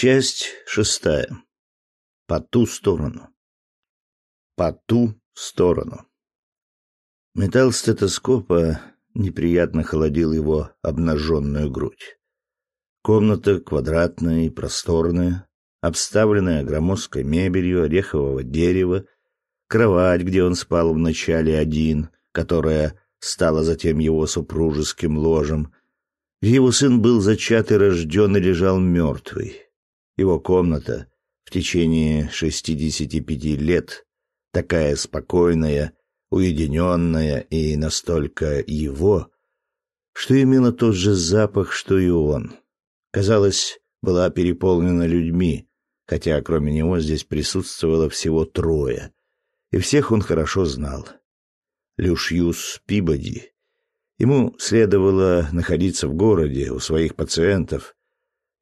Часть шестая. По ту сторону. По ту сторону. Металл стетоскопа неприятно холодил его обнаженную грудь. Комната квадратная и просторная, обставленная громоздкой мебелью орехового дерева, кровать, где он спал вначале один, которая стала затем его супружеским ложем. Его сын был зачат и рожден и лежал мертвый. Его комната в течение шестидесяти пяти лет, такая спокойная, уединенная и настолько его, что имела тот же запах, что и он. Казалось, была переполнена людьми, хотя кроме него здесь присутствовало всего трое, и всех он хорошо знал. Люшьюс Пибоди. Ему следовало находиться в городе у своих пациентов,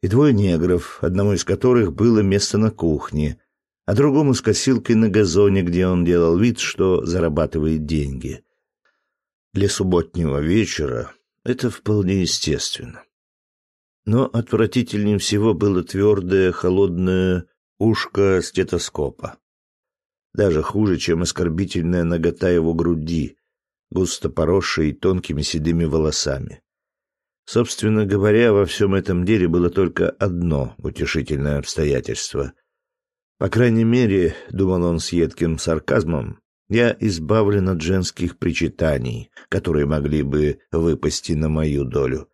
и двое негров, одному из которых было место на кухне, а другому с косилкой на газоне, где он делал вид, что зарабатывает деньги. Для субботнего вечера это вполне естественно. Но отвратительнее всего было твердое, холодное ушко стетоскопа. Даже хуже, чем оскорбительная нагота его груди, густо поросшей тонкими седыми волосами. Собственно говоря, во всем этом деле было только одно утешительное обстоятельство. По крайней мере, думал он с едким сарказмом, я избавлен от женских причитаний, которые могли бы выпасть на мою долю.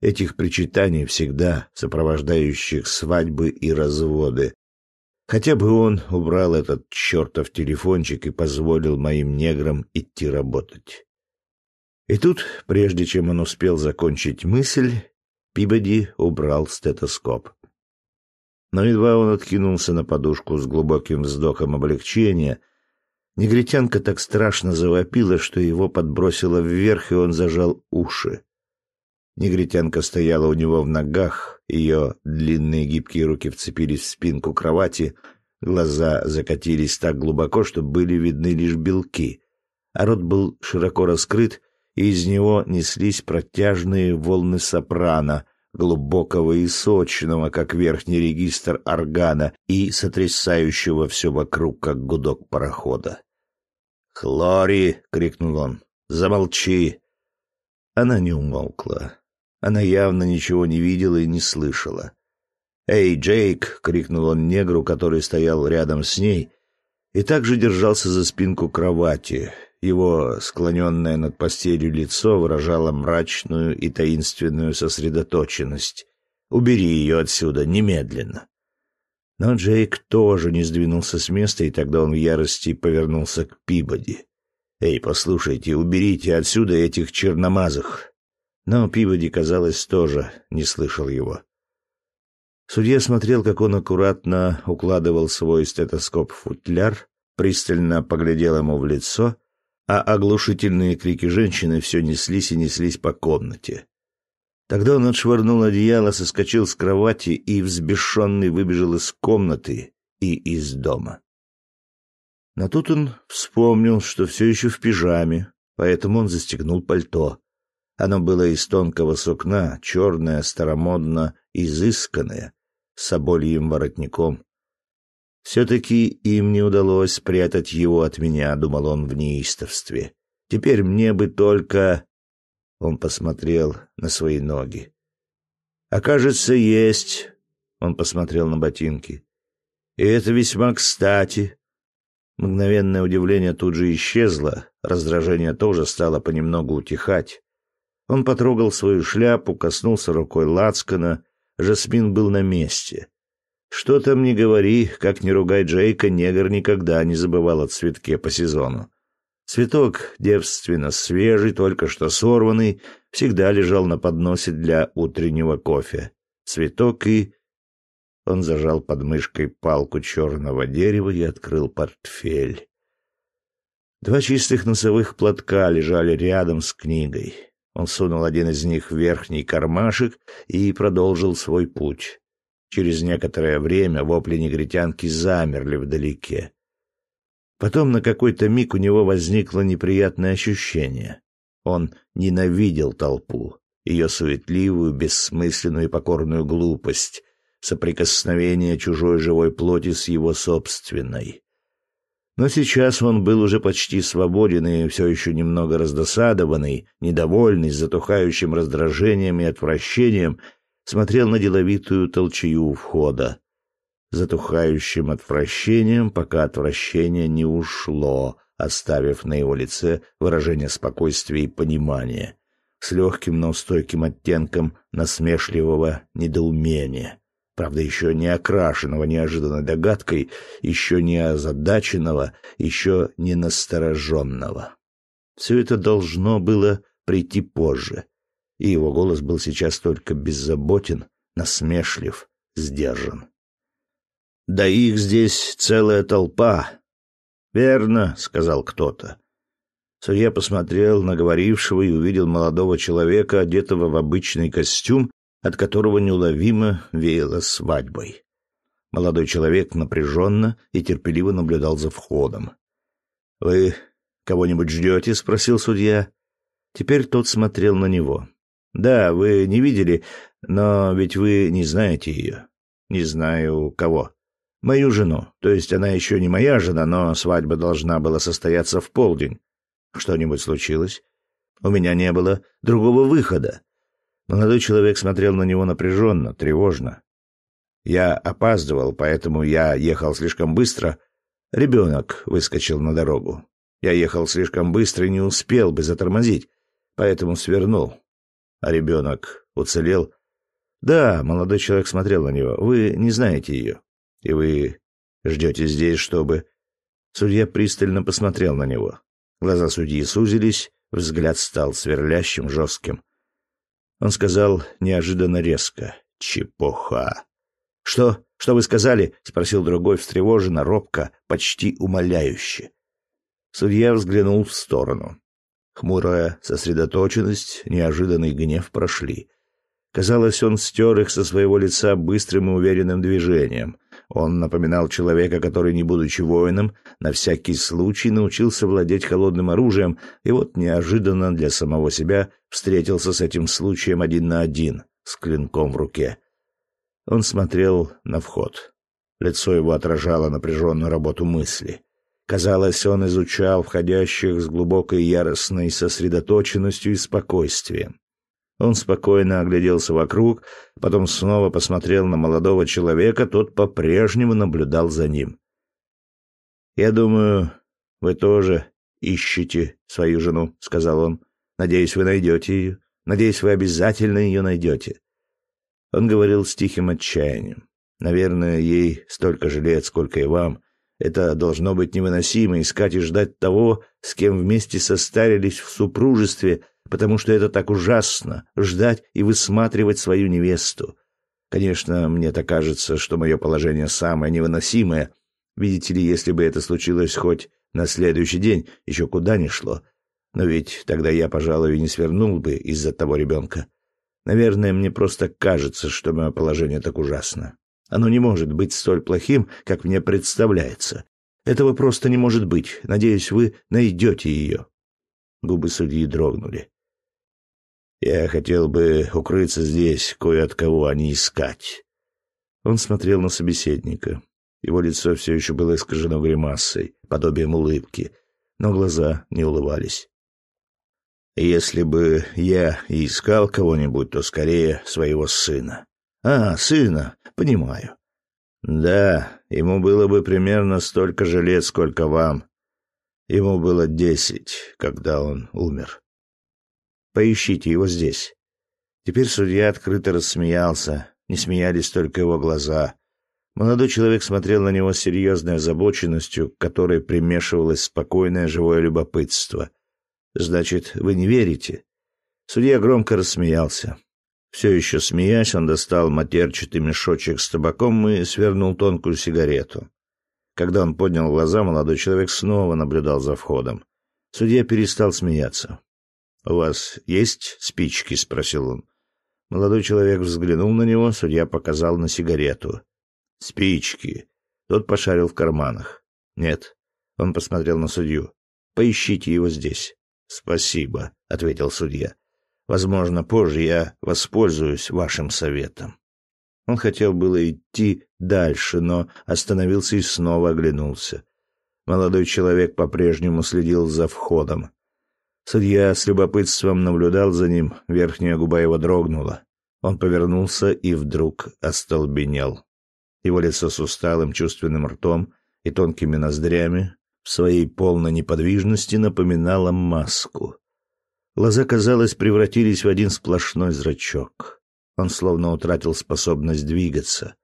Этих причитаний всегда сопровождающих свадьбы и разводы. Хотя бы он убрал этот чертов телефончик и позволил моим неграм идти работать. И тут, прежде чем он успел закончить мысль, Пибоди убрал стетоскоп. Но едва он откинулся на подушку с глубоким вздохом облегчения, негритянка так страшно завопила, что его подбросило вверх, и он зажал уши. Негритянка стояла у него в ногах, ее длинные гибкие руки вцепились в спинку кровати, глаза закатились так глубоко, что были видны лишь белки, а рот был широко раскрыт, и из него неслись протяжные волны сопрано, глубокого и сочного, как верхний регистр органа, и сотрясающего все вокруг, как гудок парохода. «Хлори!» — крикнул он. «Замолчи!» Она не умолкла. Она явно ничего не видела и не слышала. «Эй, Джейк!» — крикнул он негру, который стоял рядом с ней, и также держался за спинку кровати, его склоненное над постелью лицо выражало мрачную и таинственную сосредоточенность. «Убери ее отсюда, немедленно!» Но Джейк тоже не сдвинулся с места, и тогда он в ярости повернулся к Пибоди. «Эй, послушайте, уберите отсюда этих черномазых!» Но Пибоди, казалось, тоже не слышал его. Судья смотрел, как он аккуратно укладывал свой стетоскоп в футляр, пристально поглядел ему в лицо а оглушительные крики женщины все неслись и неслись по комнате. Тогда он отшвырнул одеяло, соскочил с кровати и, взбешенный, выбежал из комнаты и из дома. Но тут он вспомнил, что все еще в пижаме, поэтому он застегнул пальто. Оно было из тонкого сукна, черное, старомодно, изысканное, с собольем воротником. Все-таки им не удалось спрятать его от меня, думал он в неистовстве. Теперь мне бы только... Он посмотрел на свои ноги. А кажется, есть. Он посмотрел на ботинки. И это весьма кстати. Мгновенное удивление тут же исчезло, раздражение тоже стало понемногу утихать. Он потрогал свою шляпу, коснулся рукой лацкана. Жасмин был на месте. Что там не говори, как не ругай Джейка, негр никогда не забывал о цветке по сезону. Цветок, девственно свежий, только что сорванный, всегда лежал на подносе для утреннего кофе. Цветок и... Он зажал под мышкой палку черного дерева и открыл портфель. Два чистых носовых платка лежали рядом с книгой. Он сунул один из них в верхний кармашек и продолжил свой путь. Через некоторое время вопли негритянки замерли вдалеке. Потом на какой-то миг у него возникло неприятное ощущение. Он ненавидел толпу, ее суетливую, бессмысленную и покорную глупость, соприкосновения чужой живой плоти с его собственной. Но сейчас он был уже почти свободен и все еще немного раздосадованный, недовольный, с затухающим раздражением и отвращением, смотрел на деловитую толчею входа. Затухающим отвращением, пока отвращение не ушло, оставив на его лице выражение спокойствия и понимания, с легким, но стойким оттенком насмешливого недоумения правда, еще не окрашенного неожиданной догадкой, еще не озадаченного, еще не настороженного. Все это должно было прийти позже, и его голос был сейчас только беззаботен, насмешлив, сдержан. «Да их здесь целая толпа!» «Верно», — сказал кто-то. Судья посмотрел на говорившего и увидел молодого человека, одетого в обычный костюм от которого неуловимо веяло свадьбой. Молодой человек напряженно и терпеливо наблюдал за входом. «Вы кого-нибудь ждете?» — спросил судья. Теперь тот смотрел на него. «Да, вы не видели, но ведь вы не знаете ее». «Не знаю кого». «Мою жену. То есть она еще не моя жена, но свадьба должна была состояться в полдень. Что-нибудь случилось?» «У меня не было другого выхода. Молодой человек смотрел на него напряженно, тревожно. Я опаздывал, поэтому я ехал слишком быстро. Ребенок выскочил на дорогу. Я ехал слишком быстро и не успел бы затормозить, поэтому свернул. А ребенок уцелел. Да, молодой человек смотрел на него. Вы не знаете ее. И вы ждете здесь, чтобы... Судья пристально посмотрел на него. Глаза судьи сузились, взгляд стал сверлящим, жестким. Он сказал неожиданно резко. «Чепуха!» «Что? Что вы сказали?» — спросил другой встревоженно, робко, почти умоляюще. Судья взглянул в сторону. Хмурая сосредоточенность, неожиданный гнев прошли. Казалось, он стер их со своего лица быстрым и уверенным движением. Он напоминал человека, который, не будучи воином, на всякий случай научился владеть холодным оружием, и вот неожиданно для самого себя встретился с этим случаем один на один, с клинком в руке. Он смотрел на вход. Лицо его отражало напряженную работу мысли. Казалось, он изучал входящих с глубокой яростной сосредоточенностью и спокойствием. Он спокойно огляделся вокруг, потом снова посмотрел на молодого человека, тот по-прежнему наблюдал за ним. «Я думаю, вы тоже ищете свою жену», — сказал он. «Надеюсь, вы найдете ее. Надеюсь, вы обязательно ее найдете». Он говорил с тихим отчаянием. «Наверное, ей столько же лет, сколько и вам. Это должно быть невыносимо — искать и ждать того, с кем вместе состарились в супружестве — потому что это так ужасно — ждать и высматривать свою невесту. Конечно, мне так кажется, что мое положение самое невыносимое. Видите ли, если бы это случилось хоть на следующий день, еще куда ни шло. Но ведь тогда я, пожалуй, не свернул бы из-за того ребенка. Наверное, мне просто кажется, что мое положение так ужасно. Оно не может быть столь плохим, как мне представляется. Этого просто не может быть. Надеюсь, вы найдете ее. Губы судьи дрогнули. Я хотел бы укрыться здесь, кое от кого, а не искать. Он смотрел на собеседника. Его лицо все еще было искажено гримасой, подобием улыбки, но глаза не улыбались. Если бы я и искал кого-нибудь, то скорее своего сына. А, сына, понимаю. Да, ему было бы примерно столько же лет, сколько вам. Ему было десять, когда он умер. Поищите его здесь. Теперь судья открыто рассмеялся. Не смеялись только его глаза. Молодой человек смотрел на него с серьезной озабоченностью, к которой примешивалось спокойное живое любопытство. «Значит, вы не верите?» Судья громко рассмеялся. Все еще смеясь, он достал матерчатый мешочек с табаком и свернул тонкую сигарету. Когда он поднял глаза, молодой человек снова наблюдал за входом. Судья перестал смеяться. «У вас есть спички?» — спросил он. Молодой человек взглянул на него, судья показал на сигарету. «Спички». Тот пошарил в карманах. «Нет». Он посмотрел на судью. «Поищите его здесь». «Спасибо», — ответил судья. «Возможно, позже я воспользуюсь вашим советом». Он хотел было идти дальше, но остановился и снова оглянулся. Молодой человек по-прежнему следил за входом. Судья с любопытством наблюдал за ним, верхняя губа его дрогнула. Он повернулся и вдруг остолбенел. Его лицо с усталым чувственным ртом и тонкими ноздрями в своей полной неподвижности напоминало маску. Глаза, казалось, превратились в один сплошной зрачок. Он словно утратил способность двигаться.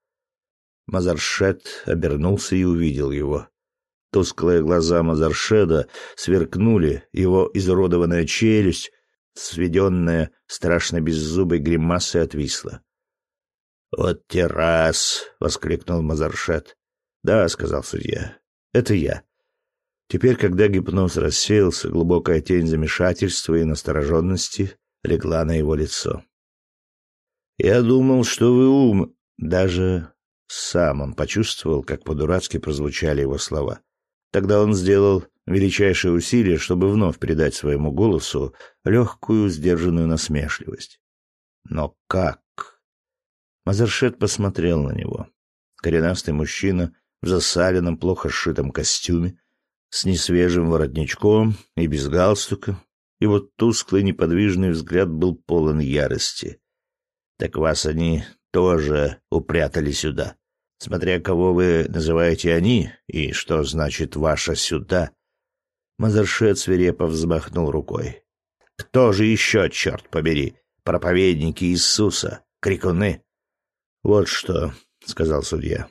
Мазаршет обернулся и увидел его. Тусклые глаза Мазаршеда сверкнули, его изуродованная челюсть, сведенная страшно беззубой гримасой, отвисла. «Вот террас!» — воскликнул Мазаршет. «Да», — сказал судья, — «это я». Теперь, когда гипноз рассеялся, глубокая тень замешательства и настороженности легла на его лицо. «Я думал, что вы ум...» Даже сам он почувствовал, как по-дурацки прозвучали его слова. Тогда он сделал величайшее усилие, чтобы вновь придать своему голосу легкую, сдержанную насмешливость. Но как? Мазаршет посмотрел на него. Коренастый мужчина в засаленном, плохо сшитом костюме, с несвежим воротничком и без галстука. Его тусклый неподвижный взгляд был полон ярости. «Так вас они тоже упрятали сюда», смотря кого вы называете «они» и что значит «ваша сюда». Мазаршет свирепо взмахнул рукой. «Кто же еще, черт побери? Проповедники Иисуса? Крикуны?» «Вот что», — сказал судья.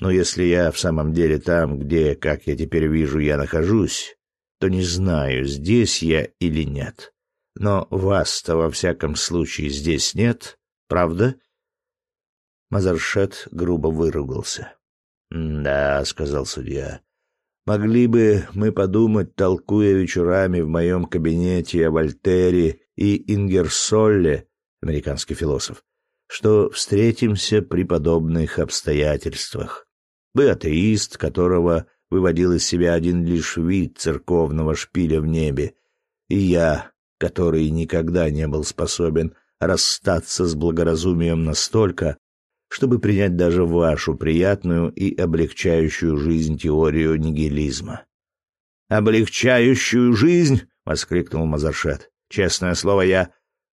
«Но если я в самом деле там, где, как я теперь вижу, я нахожусь, то не знаю, здесь я или нет. Но вас-то во всяком случае здесь нет, правда?» Мазаршет грубо выругался. «Да», — сказал судья, — «могли бы мы подумать, толкуя вечерами в моем кабинете о Вольтере и Ингерсолле, американский философ, что встретимся при подобных обстоятельствах. Вы атеист, которого выводил из себя один лишь вид церковного шпиля в небе, и я, который никогда не был способен расстаться с благоразумием настолько, чтобы принять даже вашу приятную и облегчающую жизнь теорию нигилизма. «Облегчающую жизнь!» — воскликнул Мазаршет. «Честное слово, я...»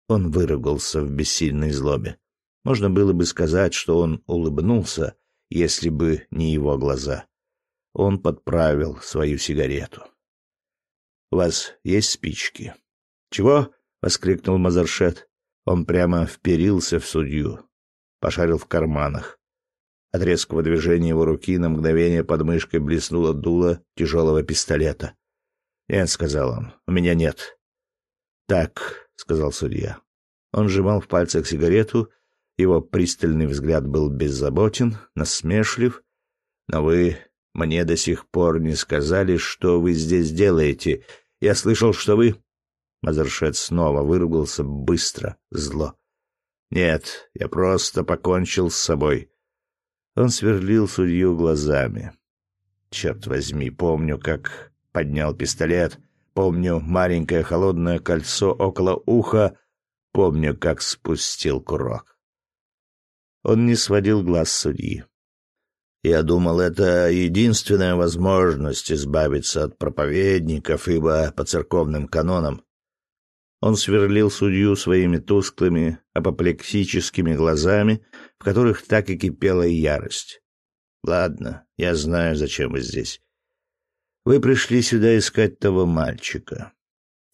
Он выругался в бессильной злобе. Можно было бы сказать, что он улыбнулся, если бы не его глаза. Он подправил свою сигарету. «У вас есть спички?» «Чего?» — воскликнул Мазаршет. Он прямо вперился в судью пошарил в карманах. От резкого движения его руки на мгновение под мышкой блеснуло дуло тяжелого пистолета. «Нет», — сказал он, — «у меня нет». «Так», — сказал судья. Он сжимал в пальцах сигарету, его пристальный взгляд был беззаботен, насмешлив. «Но вы мне до сих пор не сказали, что вы здесь делаете. Я слышал, что вы...» Мазершет снова выругался быстро, зло. Нет, я просто покончил с собой. Он сверлил судью глазами. Черт возьми, помню, как поднял пистолет, помню маленькое холодное кольцо около уха, помню, как спустил курок. Он не сводил глаз судьи. Я думал, это единственная возможность избавиться от проповедников, ибо по церковным канонам он сверлил судью своими тусклыми, апоплексическими глазами, в которых так и кипела ярость. «Ладно, я знаю, зачем вы здесь. Вы пришли сюда искать того мальчика».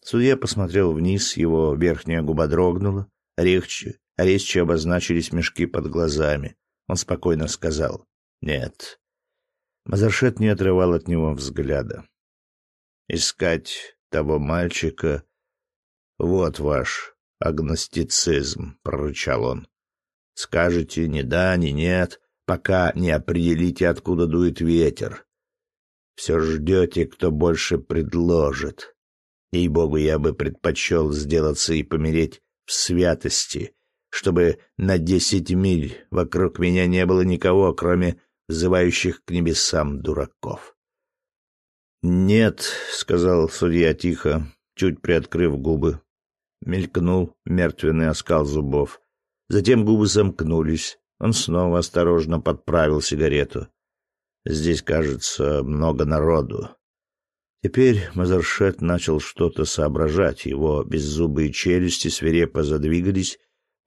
Судья посмотрел вниз, его верхняя губа дрогнула, резче, резче обозначились мешки под глазами. Он спокойно сказал «Нет». Мазаршет не отрывал от него взгляда. «Искать того мальчика «Вот ваш агностицизм», — прорычал он. «Скажете ни да, ни нет, пока не определите, откуда дует ветер. Все ждете, кто больше предложит. Ей-богу, я бы предпочел сделаться и помереть в святости, чтобы на десять миль вокруг меня не было никого, кроме взывающих к небесам дураков». «Нет», — сказал судья тихо, чуть приоткрыв губы, Мелькнул мертвенный оскал зубов. Затем губы замкнулись, Он снова осторожно подправил сигарету. Здесь, кажется, много народу. Теперь Мазершет начал что-то соображать. Его беззубые челюсти свирепо задвигались,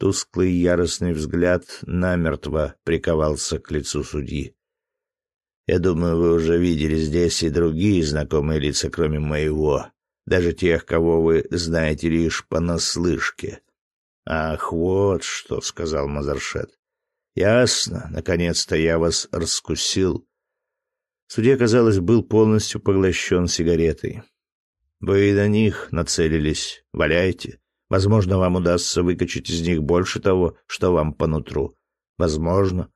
тусклый яростный взгляд намертво приковался к лицу судьи. Я думаю, вы уже видели здесь и другие знакомые лица, кроме моего, даже тех, кого вы знаете лишь понаслышке. Ах, вот что, сказал Мазаршет. Ясно, наконец-то я вас раскусил. Судья, казалось, был полностью поглощен сигаретой. Вы на них нацелились. Валяйте. Возможно, вам удастся выкачать из них больше того, что вам по нутру. Возможно,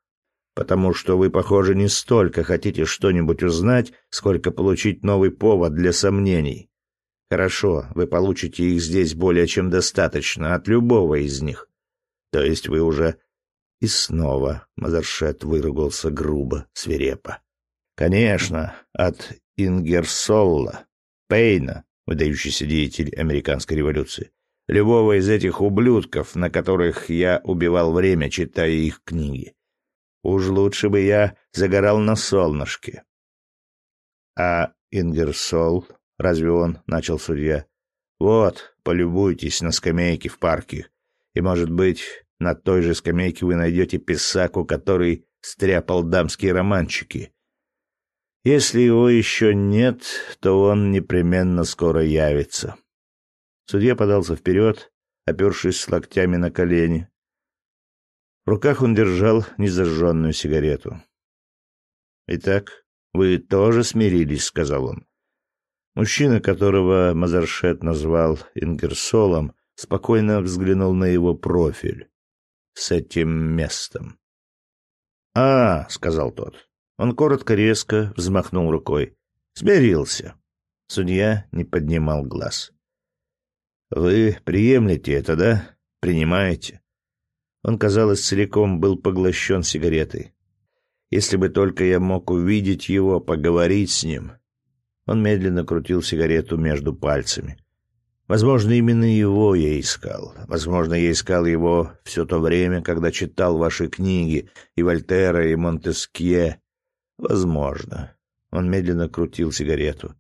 потому что вы, похоже, не столько хотите что-нибудь узнать, сколько получить новый повод для сомнений. Хорошо, вы получите их здесь более чем достаточно от любого из них. То есть вы уже... И снова Мазаршет выругался грубо, свирепо. Конечно, от Ингерсолла, Пейна, выдающийся деятель американской революции, любого из этих ублюдков, на которых я убивал время, читая их книги. Уж лучше бы я загорал на солнышке. А Ингерсол, разве он, начал судья, вот, полюбуйтесь на скамейке в парке, и, может быть, на той же скамейке вы найдете писаку, который стряпал дамские романчики, если его еще нет, то он непременно скоро явится. Судья подался вперед, опершись локтями на колени. В руках он держал незажженную сигарету. «Итак, вы тоже смирились», — сказал он. Мужчина, которого Мазаршет назвал Ингерсолом, спокойно взглянул на его профиль с этим местом. «А, — сказал тот, он коротко-резко взмахнул рукой. Смирился. Судья не поднимал глаз. «Вы приемлете это, да? Принимаете?» Он, казалось, целиком был поглощен сигаретой. «Если бы только я мог увидеть его, поговорить с ним...» Он медленно крутил сигарету между пальцами. Возможно, именно его я искал. Возможно, я искал его все то время, когда читал ваши книги, и Вольтера, и Монтескье, Возможно. Он медленно крутил сигарету.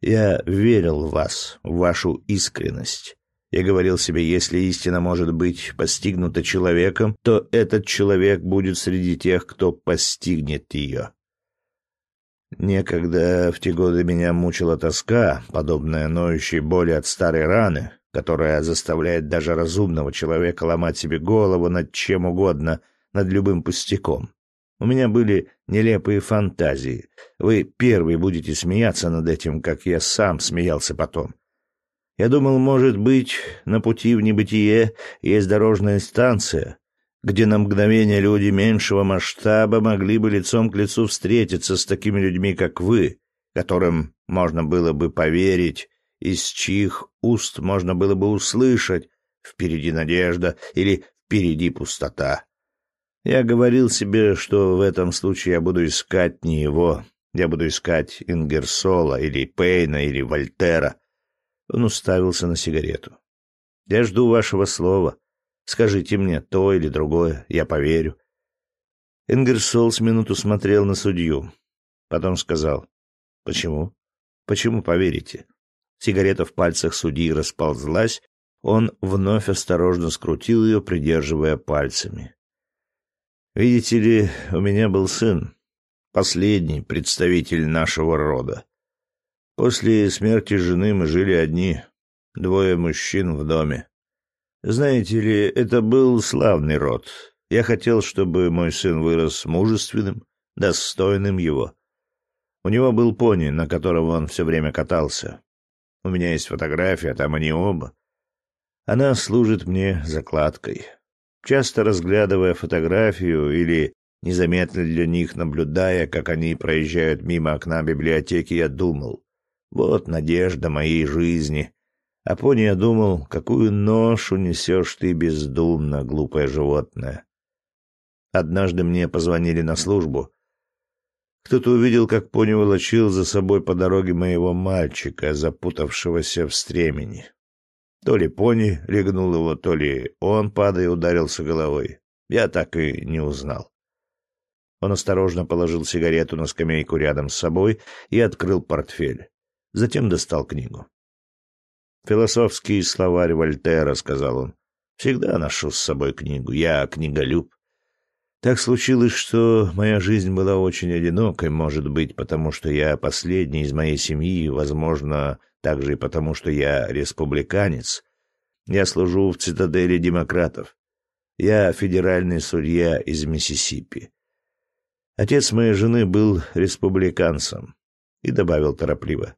Я верил в вас, в вашу искренность. Я говорил себе, если истина может быть постигнута человеком, то этот человек будет среди тех, кто постигнет ее. Некогда в те годы меня мучила тоска, подобная ноющей боли от старой раны, которая заставляет даже разумного человека ломать себе голову над чем угодно, над любым пустяком. У меня были нелепые фантазии. Вы первые будете смеяться над этим, как я сам смеялся потом. Я думал, может быть, на пути в небытие есть дорожная станция, где на мгновение люди меньшего масштаба могли бы лицом к лицу встретиться с такими людьми, как вы, которым можно было бы поверить, из чьих уст можно было бы услышать «впереди надежда» или «впереди пустота». Я говорил себе, что в этом случае я буду искать не его, я буду искать Ингерсола или Пейна или Вольтера. Он уставился на сигарету. Я жду вашего слова. Скажите мне то или другое, я поверю. Ингерсол с минуту смотрел на судью. Потом сказал. Почему? Почему поверите? Сигарета в пальцах судьи расползлась, он вновь осторожно скрутил ее, придерживая пальцами. Видите ли, у меня был сын, последний представитель нашего рода. После смерти жены мы жили одни, двое мужчин в доме. Знаете ли, это был славный род. Я хотел, чтобы мой сын вырос мужественным, достойным его. У него был пони, на котором он все время катался. У меня есть фотография, там они оба. Она служит мне закладкой. Часто разглядывая фотографию или незаметно для них наблюдая, как они проезжают мимо окна библиотеки, я думал, вот надежда моей жизни. А пони я думал, какую ношу несешь ты бездумно, глупое животное. Однажды мне позвонили на службу. Кто-то увидел, как пони волочил за собой по дороге моего мальчика, запутавшегося в стремени. То ли пони легнул его, то ли он, падая, ударился головой. Я так и не узнал. Он осторожно положил сигарету на скамейку рядом с собой и открыл портфель. Затем достал книгу. «Философский словарь Вольтера», — сказал он. «Всегда ношу с собой книгу. Я книголюб. Так случилось, что моя жизнь была очень одинокой, может быть, потому что я последний из моей семьи, возможно, также и потому, что я республиканец. Я служу в цитадели демократов. Я федеральный судья из Миссисипи. Отец моей жены был республиканцем. И добавил торопливо.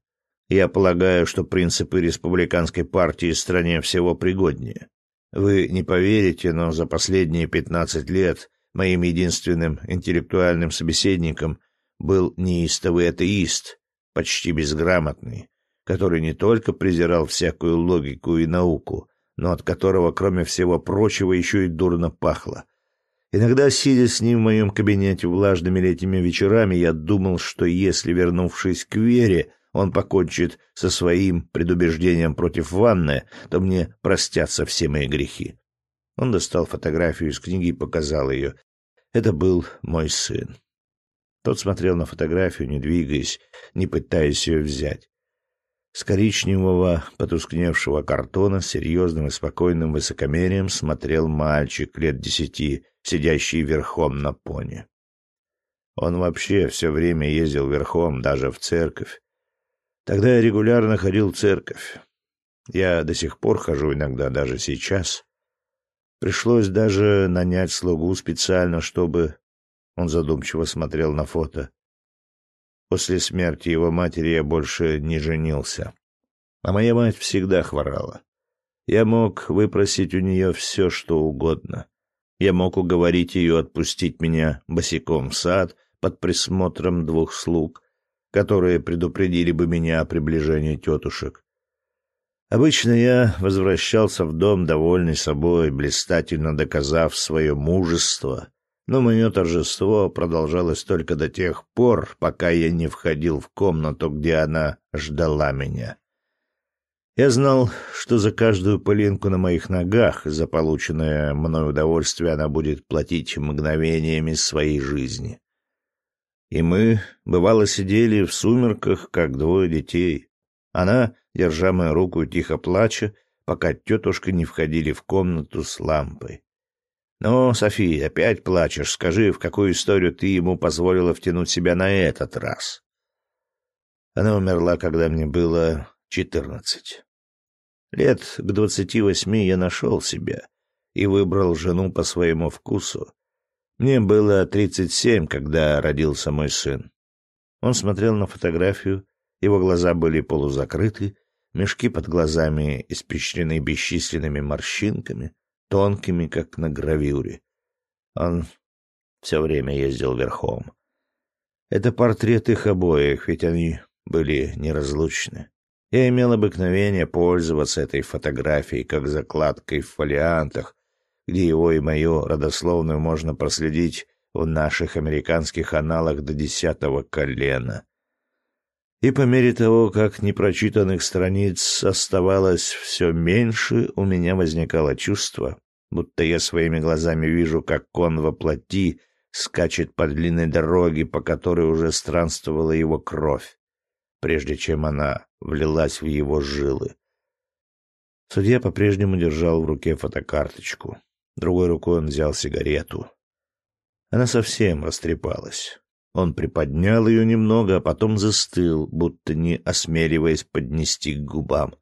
Я полагаю, что принципы республиканской партии стране всего пригоднее. Вы не поверите, но за последние пятнадцать лет моим единственным интеллектуальным собеседником был неистовый атеист, почти безграмотный, который не только презирал всякую логику и науку, но от которого, кроме всего прочего, еще и дурно пахло. Иногда, сидя с ним в моем кабинете влажными летними вечерами, я думал, что если, вернувшись к Вере, он покончит со своим предубеждением против ванны, то мне простятся все мои грехи. Он достал фотографию из книги и показал ее. Это был мой сын. Тот смотрел на фотографию, не двигаясь, не пытаясь ее взять. С коричневого, потускневшего картона серьезным и спокойным высокомерием смотрел мальчик лет десяти, сидящий верхом на пони. Он вообще все время ездил верхом, даже в церковь. Тогда я регулярно ходил в церковь. Я до сих пор хожу иногда, даже сейчас. Пришлось даже нанять слугу специально, чтобы... Он задумчиво смотрел на фото. После смерти его матери я больше не женился. А моя мать всегда хворала. Я мог выпросить у нее все, что угодно. Я мог уговорить ее отпустить меня босиком в сад под присмотром двух слуг, которые предупредили бы меня о приближении тетушек. Обычно я возвращался в дом, довольный собой, блистательно доказав свое мужество, но мое торжество продолжалось только до тех пор, пока я не входил в комнату, где она ждала меня. Я знал, что за каждую пылинку на моих ногах, за полученное мной удовольствие, она будет платить мгновениями своей жизни. И мы, бывало, сидели в сумерках, как двое детей. Она, держа мою руку, тихо плача, пока тетушка не входили в комнату с лампой. «Ну, София, опять плачешь. Скажи, в какую историю ты ему позволила втянуть себя на этот раз?» Она умерла, когда мне было четырнадцать. Лет к двадцати восьми я нашел себя и выбрал жену по своему вкусу. Мне было тридцать семь, когда родился мой сын. Он смотрел на фотографию, его глаза были полузакрыты, мешки под глазами испещрены бесчисленными морщинками, тонкими, как на гравюре. Он все время ездил верхом. Это портрет их обоих, ведь они были неразлучны. Я имел обыкновение пользоваться этой фотографией как закладкой в фолиантах, где его и мою родословную можно проследить в наших американских аналах до десятого колена. И по мере того, как непрочитанных страниц оставалось все меньше, у меня возникало чувство, будто я своими глазами вижу, как он во плоти скачет по длинной дороге, по которой уже странствовала его кровь прежде чем она влилась в его жилы. Судья по-прежнему держал в руке фотокарточку. Другой рукой он взял сигарету. Она совсем растрепалась. Он приподнял ее немного, а потом застыл, будто не осмеливаясь поднести к губам.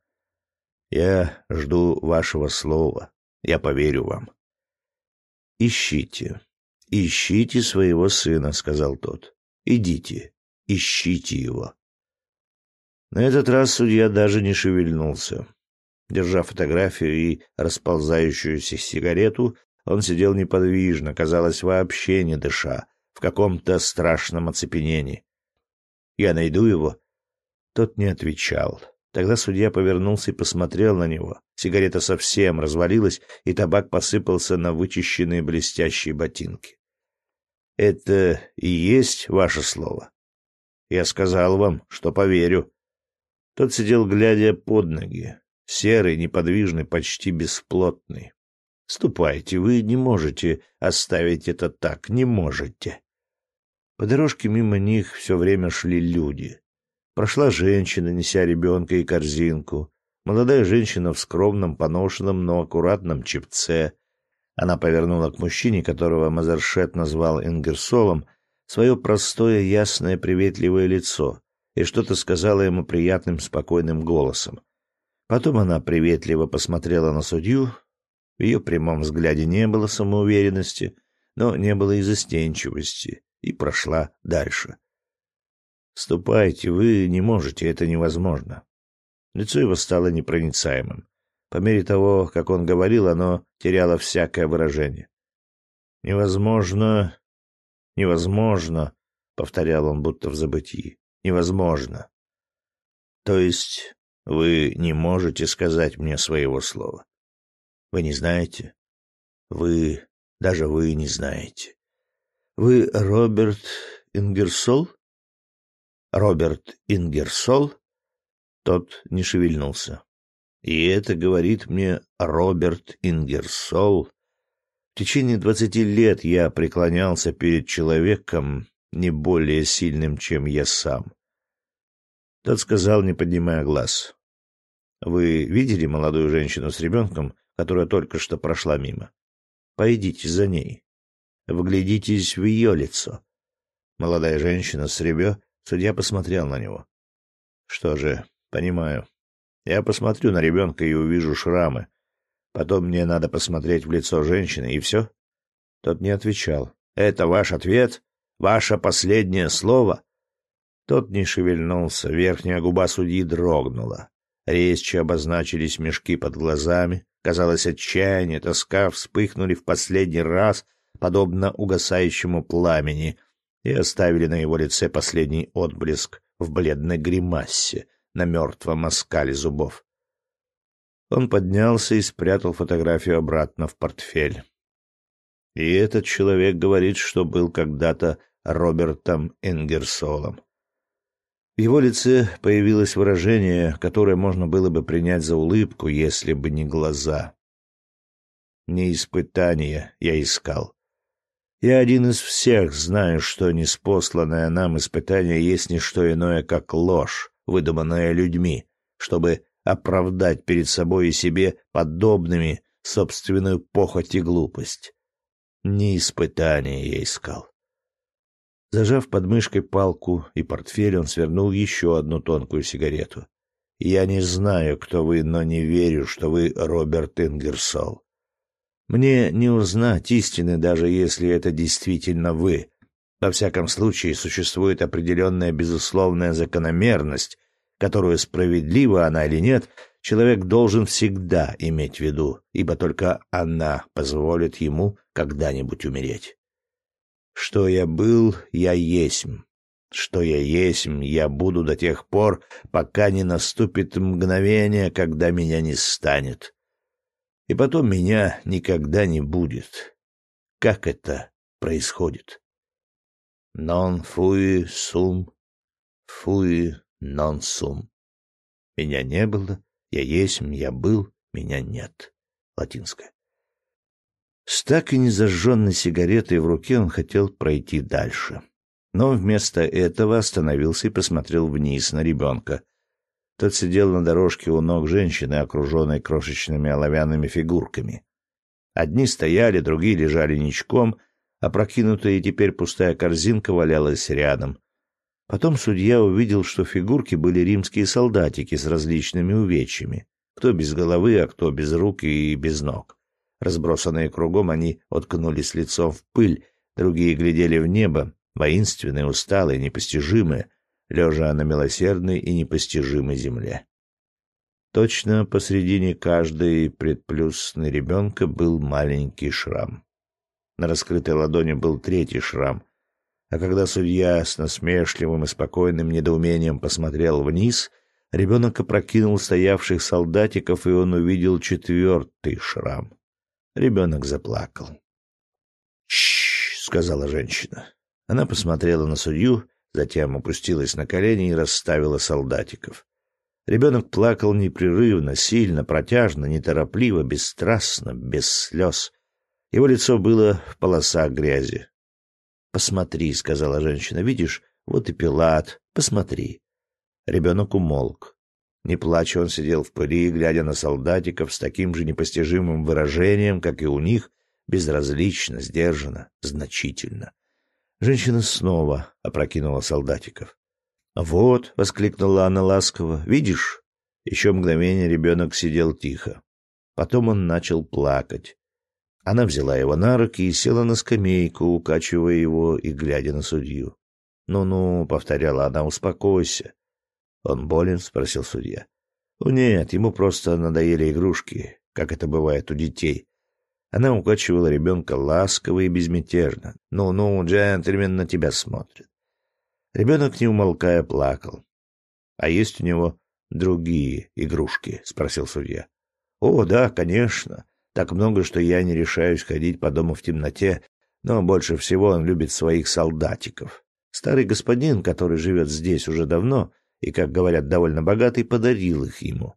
«Я жду вашего слова. Я поверю вам». «Ищите. Ищите своего сына», — сказал тот. «Идите. Ищите его». На этот раз судья даже не шевельнулся. Держа фотографию и расползающуюся сигарету, он сидел неподвижно, казалось, вообще не дыша, в каком-то страшном оцепенении. «Я найду его?» Тот не отвечал. Тогда судья повернулся и посмотрел на него. Сигарета совсем развалилась, и табак посыпался на вычищенные блестящие ботинки. «Это и есть ваше слово?» «Я сказал вам, что поверю», тот сидел, глядя под ноги, серый, неподвижный, почти бесплотный. Ступайте, вы не можете оставить это так, не можете. По дорожке мимо них все время шли люди. Прошла женщина, неся ребенка и корзинку. Молодая женщина в скромном, поношенном, но аккуратном чепце. Она повернула к мужчине, которого Мазаршет назвал Ингерсолом, свое простое, ясное, приветливое лицо и что-то сказала ему приятным, спокойным голосом. Потом она приветливо посмотрела на судью. В ее прямом взгляде не было самоуверенности, но не было и застенчивости, и прошла дальше. «Ступайте, вы не можете, это невозможно». Лицо его стало непроницаемым. По мере того, как он говорил, оно теряло всякое выражение. «Невозможно, невозможно», — повторял он, будто в забытии. «Невозможно». «То есть вы не можете сказать мне своего слова? Вы не знаете? Вы, даже вы не знаете. Вы Роберт Ингерсол?» Роберт Ингерсол? Тот не шевельнулся. И это говорит мне Роберт Ингерсол. В течение двадцати лет я преклонялся перед человеком не более сильным, чем я сам. Тот сказал, не поднимая глаз. «Вы видели молодую женщину с ребенком, которая только что прошла мимо? Пойдите за ней. Вглядитесь в ее лицо. Молодая женщина с ребенком Судья посмотрел на него. Что же, понимаю. Я посмотрю на ребенка и увижу шрамы. Потом мне надо посмотреть в лицо женщины, и все? Тот не отвечал. Это ваш ответ? Ваше последнее слово? Тот не шевельнулся, верхняя губа судьи дрогнула. Резче обозначились мешки под глазами. Казалось, отчаяние, тоска вспыхнули в последний раз, подобно угасающему пламени — и оставили на его лице последний отблеск в бледной гримасе на мертвом оскале зубов. Он поднялся и спрятал фотографию обратно в портфель. И этот человек говорит, что был когда-то Робертом Энгерсолом. В его лице появилось выражение, которое можно было бы принять за улыбку, если бы не глаза. Не испытания я искал, я один из всех знаю, что неспосланное нам испытание есть не что иное, как ложь, выдуманная людьми, чтобы оправдать перед собой и себе подобными собственную похоть и глупость. Не испытание я искал. Зажав под мышкой палку и портфель, он свернул еще одну тонкую сигарету. «Я не знаю, кто вы, но не верю, что вы Роберт Ингерсол. Мне не узнать истины, даже если это действительно вы. Во всяком случае, существует определенная безусловная закономерность, которую, справедлива она или нет, человек должен всегда иметь в виду, ибо только она позволит ему когда-нибудь умереть. Что я был, я есмь. Что я есмь, я буду до тех пор, пока не наступит мгновение, когда меня не станет и потом меня никогда не будет. Как это происходит? Non fui sum, fui non sum. Меня не было, я есть, я был, меня нет. Латинское. С так и не сигаретой в руке он хотел пройти дальше. Но вместо этого остановился и посмотрел вниз на ребенка, тот сидел на дорожке у ног женщины, окруженной крошечными оловянными фигурками. Одни стояли, другие лежали ничком, а прокинутая и теперь пустая корзинка валялась рядом. Потом судья увидел, что фигурки были римские солдатики с различными увечьями, кто без головы, а кто без рук и без ног. Разбросанные кругом, они откнулись лицом в пыль, другие глядели в небо, воинственные, усталые, непостижимые, лежа на милосердной и непостижимой земле. Точно посредине каждой предплюсной ребенка был маленький шрам. На раскрытой ладони был третий шрам, а когда судья с насмешливым и спокойным недоумением посмотрел вниз, ребенок опрокинул стоявших солдатиков, и он увидел четвертый шрам. Ребенок заплакал. «Чш!» — сказала женщина. Она посмотрела на судью, затем опустилась на колени и расставила солдатиков. Ребенок плакал непрерывно, сильно, протяжно, неторопливо, бесстрастно, без слез. Его лицо было в полосах грязи. «Посмотри», — сказала женщина, — «видишь, вот и Пилат, посмотри». Ребенок умолк. Не плача, он сидел в пыли, глядя на солдатиков с таким же непостижимым выражением, как и у них, безразлично, сдержанно, значительно. Женщина снова опрокинула солдатиков. «Вот», — воскликнула она ласково, — «видишь?» Еще мгновение ребенок сидел тихо. Потом он начал плакать. Она взяла его на руки и села на скамейку, укачивая его и глядя на судью. «Ну-ну», — повторяла она, — «успокойся». «Он болен?» — спросил судья. «Нет, ему просто надоели игрушки, как это бывает у детей». Она укачивала ребенка ласково и безмятежно. «Ну-ну, джентльмен на тебя смотрит». Ребенок, не умолкая, плакал. «А есть у него другие игрушки?» — спросил судья. «О, да, конечно. Так много, что я не решаюсь ходить по дому в темноте, но больше всего он любит своих солдатиков. Старый господин, который живет здесь уже давно и, как говорят, довольно богатый, подарил их ему.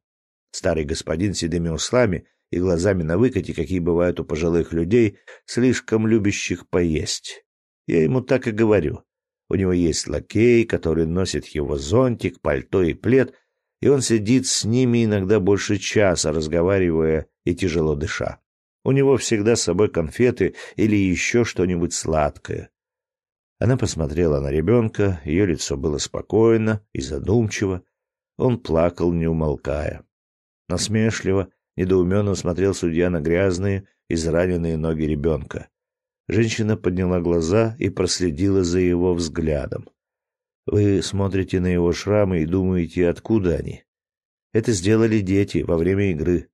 Старый господин с седыми услами и глазами на выкате, какие бывают у пожилых людей, слишком любящих поесть. Я ему так и говорю. У него есть лакей, который носит его зонтик, пальто и плед, и он сидит с ними иногда больше часа, разговаривая и тяжело дыша. У него всегда с собой конфеты или еще что-нибудь сладкое. Она посмотрела на ребенка, ее лицо было спокойно и задумчиво. Он плакал, не умолкая. Насмешливо, недоуменно смотрел судья на грязные, израненные ноги ребенка. Женщина подняла глаза и проследила за его взглядом. Вы смотрите на его шрамы и думаете, откуда они? Это сделали дети во время игры.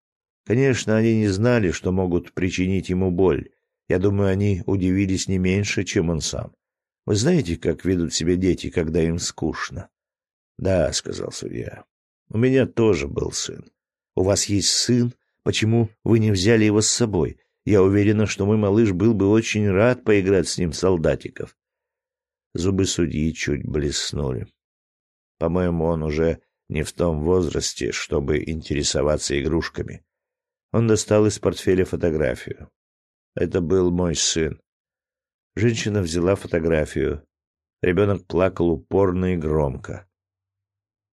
Конечно, они не знали, что могут причинить ему боль. Я думаю, они удивились не меньше, чем он сам. Вы знаете, как ведут себя дети, когда им скучно? Да, сказал судья. У меня тоже был сын. У вас есть сын? Почему вы не взяли его с собой? Я уверена, что мой малыш был бы очень рад поиграть с ним в солдатиков. Зубы судьи чуть блеснули. По-моему, он уже не в том возрасте, чтобы интересоваться игрушками. Он достал из портфеля фотографию. Это был мой сын. Женщина взяла фотографию. Ребенок плакал упорно и громко.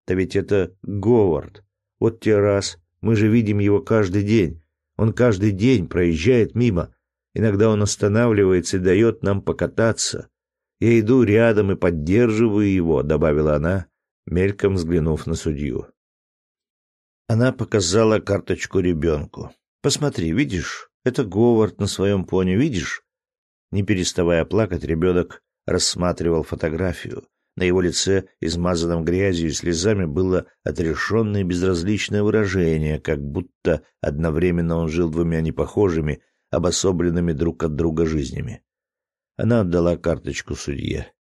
Да ведь это Говард. Вот те раз. Мы же видим его каждый день. Он каждый день проезжает мимо. Иногда он останавливается и дает нам покататься. Я иду рядом и поддерживаю его, добавила она, мельком взглянув на судью. Она показала карточку ребенку. Посмотри, видишь? Это Говард на своем пони, видишь? Не переставая плакать, ребенок рассматривал фотографию. На его лице, измазанном грязью и слезами, было отрешенное безразличное выражение, как будто одновременно он жил двумя непохожими, обособленными друг от друга жизнями. Она отдала карточку судье.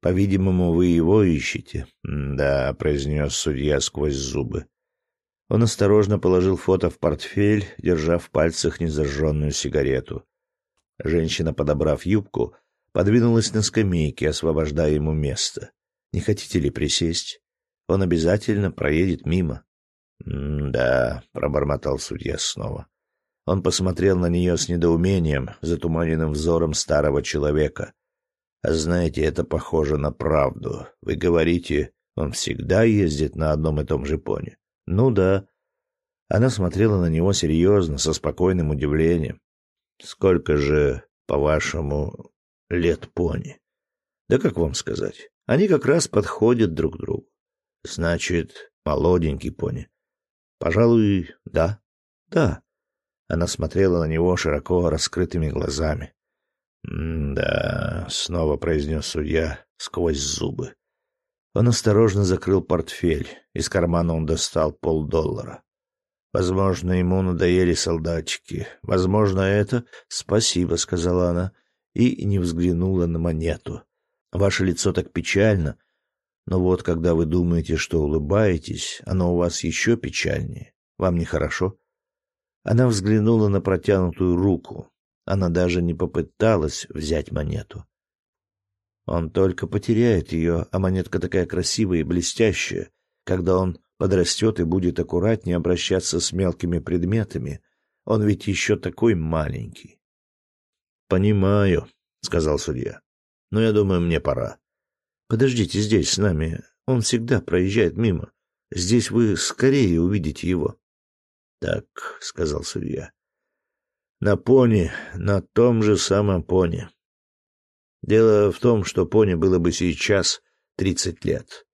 «По-видимому, вы его ищете?» «Да», — произнес судья сквозь зубы. Он осторожно положил фото в портфель, держа в пальцах незажженную сигарету. Женщина, подобрав юбку, подвинулась на скамейке, освобождая ему место. «Не хотите ли присесть? Он обязательно проедет мимо». «Да», — пробормотал судья снова. Он посмотрел на нее с недоумением, затуманенным взором старого человека. «А знаете, это похоже на правду. Вы говорите, он всегда ездит на одном и том же пони». «Ну да». Она смотрела на него серьезно, со спокойным удивлением. «Сколько же, по-вашему, лет пони?» «Да как вам сказать? Они как раз подходят друг другу. Значит, молоденький пони. Пожалуй, да. Да. Она смотрела на него широко раскрытыми глазами. «Да», — снова произнес судья сквозь зубы. Он осторожно закрыл портфель. Из кармана он достал полдоллара. Возможно, ему надоели солдатчики. Возможно, это... Спасибо, сказала она и не взглянула на монету. Ваше лицо так печально, но вот когда вы думаете, что улыбаетесь, оно у вас еще печальнее. Вам нехорошо? Она взглянула на протянутую руку. Она даже не попыталась взять монету. Он только потеряет ее, а монетка такая красивая и блестящая. Когда он подрастет и будет аккуратнее обращаться с мелкими предметами. Он ведь еще такой маленький. Понимаю, сказал судья. Но я думаю, мне пора. Подождите здесь с нами. Он всегда проезжает мимо. Здесь вы скорее увидите его. Так, сказал судья. На пони, на том же самом пони. Дело в том, что пони было бы сейчас тридцать лет.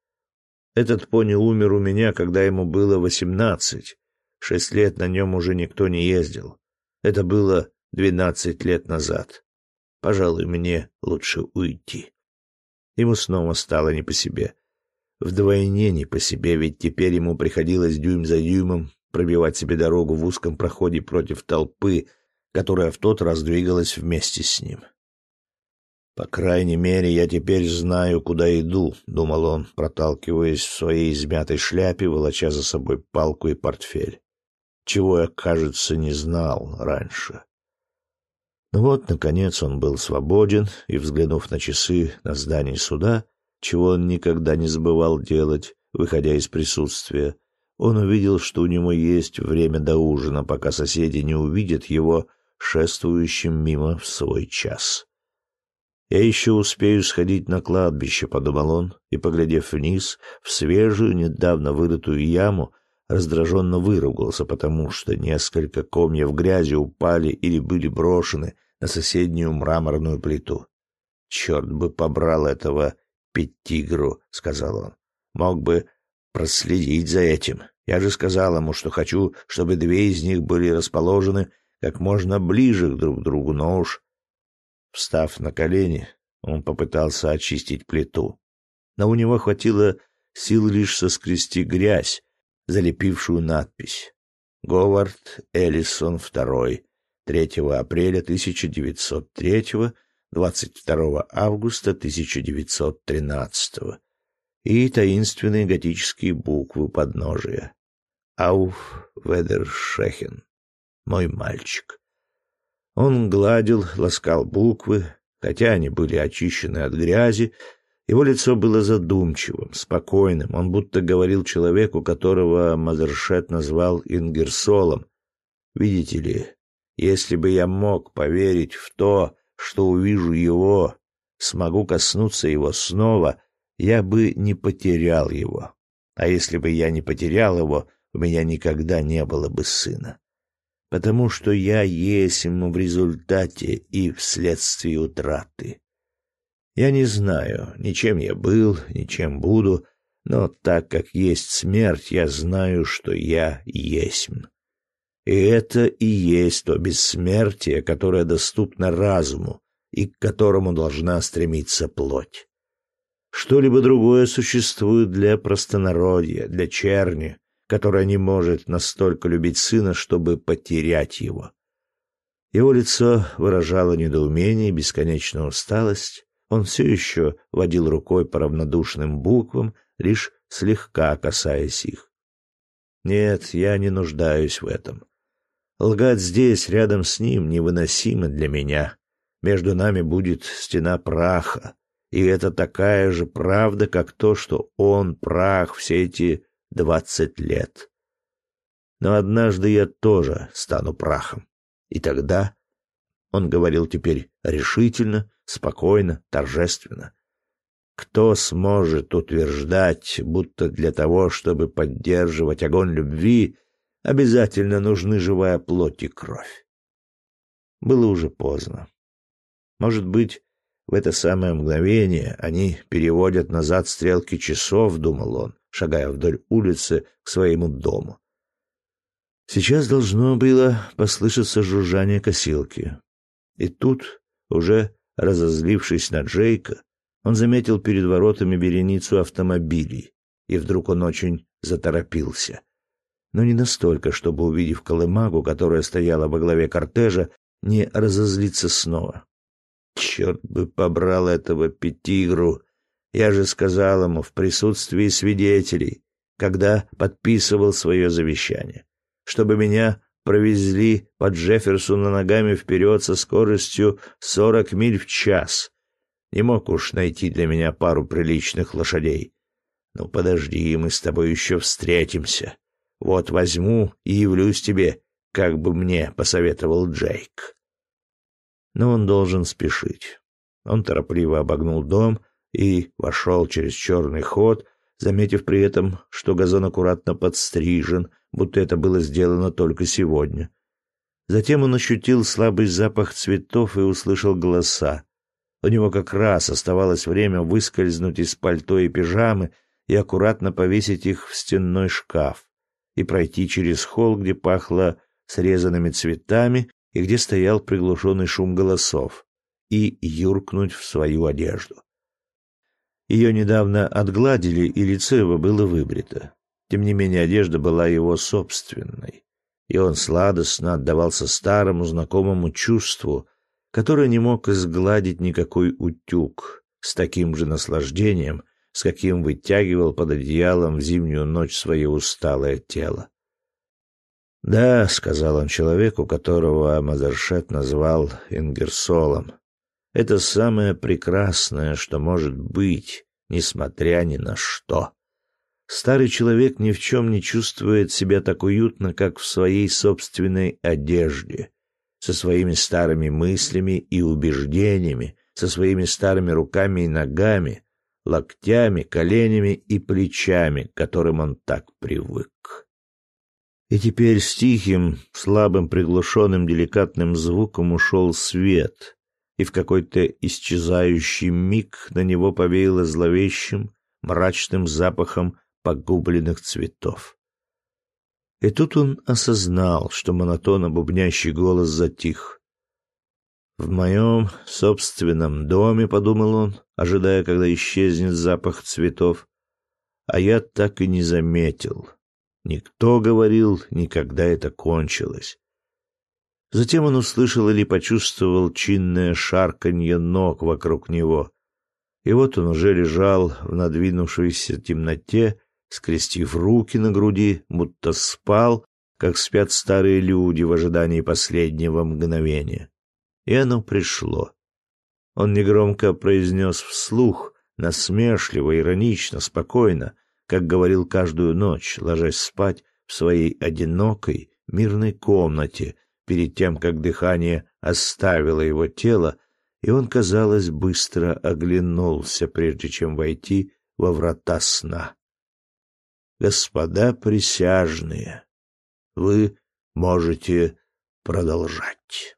Этот пони умер у меня, когда ему было восемнадцать. Шесть лет на нем уже никто не ездил. Это было двенадцать лет назад. Пожалуй, мне лучше уйти. Ему снова стало не по себе. Вдвойне не по себе, ведь теперь ему приходилось дюйм за дюймом пробивать себе дорогу в узком проходе против толпы, которая в тот раз двигалась вместе с ним. По крайней мере, я теперь знаю, куда иду, думал он, проталкиваясь в своей измятой шляпе, волоча за собой палку и портфель. Чего я, кажется, не знал раньше. Вот, наконец, он был свободен, и, взглянув на часы на здании суда, чего он никогда не забывал делать, выходя из присутствия, он увидел, что у него есть время до ужина, пока соседи не увидят его шествующим мимо в свой час. «Я еще успею сходить на кладбище», — подумал он, и, поглядев вниз, в свежую, недавно вырытую яму, раздраженно выругался, потому что несколько комьев грязи упали или были брошены на соседнюю мраморную плиту. «Черт бы побрал этого петтигру», — сказал он. «Мог бы проследить за этим. Я же сказал ему, что хочу, чтобы две из них были расположены как можно ближе друг к другу, но уж Встав на колени, он попытался очистить плиту. Но у него хватило сил лишь соскрести грязь, залепившую надпись. Говард Эллисон II. 3 апреля 1903, 22 августа 1913 и таинственные готические буквы подножия. Ауф Ведершехен. Мой мальчик. Он гладил, ласкал буквы, хотя они были очищены от грязи, его лицо было задумчивым, спокойным, он будто говорил человеку, которого Мазершет назвал Ингерсолом. «Видите ли, если бы я мог поверить в то, что увижу его, смогу коснуться его снова, я бы не потерял его. А если бы я не потерял его, у меня никогда не было бы сына потому что я есть ему в результате и вследствие утраты. Я не знаю, ничем я был, ничем буду, но так как есть смерть, я знаю, что я есть. И это и есть то бессмертие, которое доступно разуму и к которому должна стремиться плоть. Что-либо другое существует для простонародья, для черни, которая не может настолько любить сына, чтобы потерять его. Его лицо выражало недоумение и бесконечную усталость. Он все еще водил рукой по равнодушным буквам, лишь слегка касаясь их. Нет, я не нуждаюсь в этом. Лгать здесь, рядом с ним, невыносимо для меня. Между нами будет стена праха, и это такая же правда, как то, что он прах все эти двадцать лет. Но однажды я тоже стану прахом. И тогда, он говорил теперь решительно, спокойно, торжественно, кто сможет утверждать, будто для того, чтобы поддерживать огонь любви, обязательно нужны живая плоть и кровь? Было уже поздно. Может быть, в это самое мгновение они переводят назад стрелки часов, думал он, шагая вдоль улицы к своему дому. Сейчас должно было послышаться жужжание косилки. И тут, уже разозлившись на Джейка, он заметил перед воротами вереницу автомобилей, и вдруг он очень заторопился. Но не настолько, чтобы, увидев колымагу, которая стояла во главе кортежа, не разозлиться снова. Черт бы побрал этого пятигру! Я же сказал ему в присутствии свидетелей, когда подписывал свое завещание, чтобы меня провезли по Джефферсону ногами вперед со скоростью сорок миль в час. Не мог уж найти для меня пару приличных лошадей. Ну, подожди, мы с тобой еще встретимся. Вот возьму и явлюсь тебе, как бы мне посоветовал Джейк. Но он должен спешить. Он торопливо обогнул дом и вошел через черный ход, заметив при этом, что газон аккуратно подстрижен, будто это было сделано только сегодня. Затем он ощутил слабый запах цветов и услышал голоса. У него как раз оставалось время выскользнуть из пальто и пижамы и аккуратно повесить их в стенной шкаф и пройти через холл, где пахло срезанными цветами и где стоял приглушенный шум голосов, и юркнуть в свою одежду. Ее недавно отгладили, и лицо его было выбрито. Тем не менее, одежда была его собственной, и он сладостно отдавался старому знакомому чувству, которое не мог изгладить никакой утюг, с таким же наслаждением, с каким вытягивал под одеялом в зимнюю ночь свое усталое тело. «Да», — сказал он человеку, которого Мазаршет назвал Ингерсолом, — «это самое прекрасное, что может быть, несмотря ни на что». Старый человек ни в чем не чувствует себя так уютно, как в своей собственной одежде, со своими старыми мыслями и убеждениями, со своими старыми руками и ногами, локтями, коленями и плечами, к которым он так привык. И теперь с тихим, слабым, приглушенным, деликатным звуком ушел свет, и в какой-то исчезающий миг на него повеяло зловещим, мрачным запахом погубленных цветов. И тут он осознал, что монотонно бубнящий голос затих. В моем собственном доме, подумал он, ожидая, когда исчезнет запах цветов, а я так и не заметил. Никто говорил, никогда это кончилось. Затем он услышал или почувствовал чинное шарканье ног вокруг него. И вот он уже лежал в надвинувшейся темноте, скрестив руки на груди, будто спал, как спят старые люди в ожидании последнего мгновения. И оно пришло. Он негромко произнес вслух, насмешливо, иронично, спокойно, как говорил каждую ночь, ложась спать в своей одинокой, мирной комнате, перед тем, как дыхание оставило его тело, и он, казалось, быстро оглянулся, прежде чем войти во врата сна. «Господа присяжные, вы можете продолжать».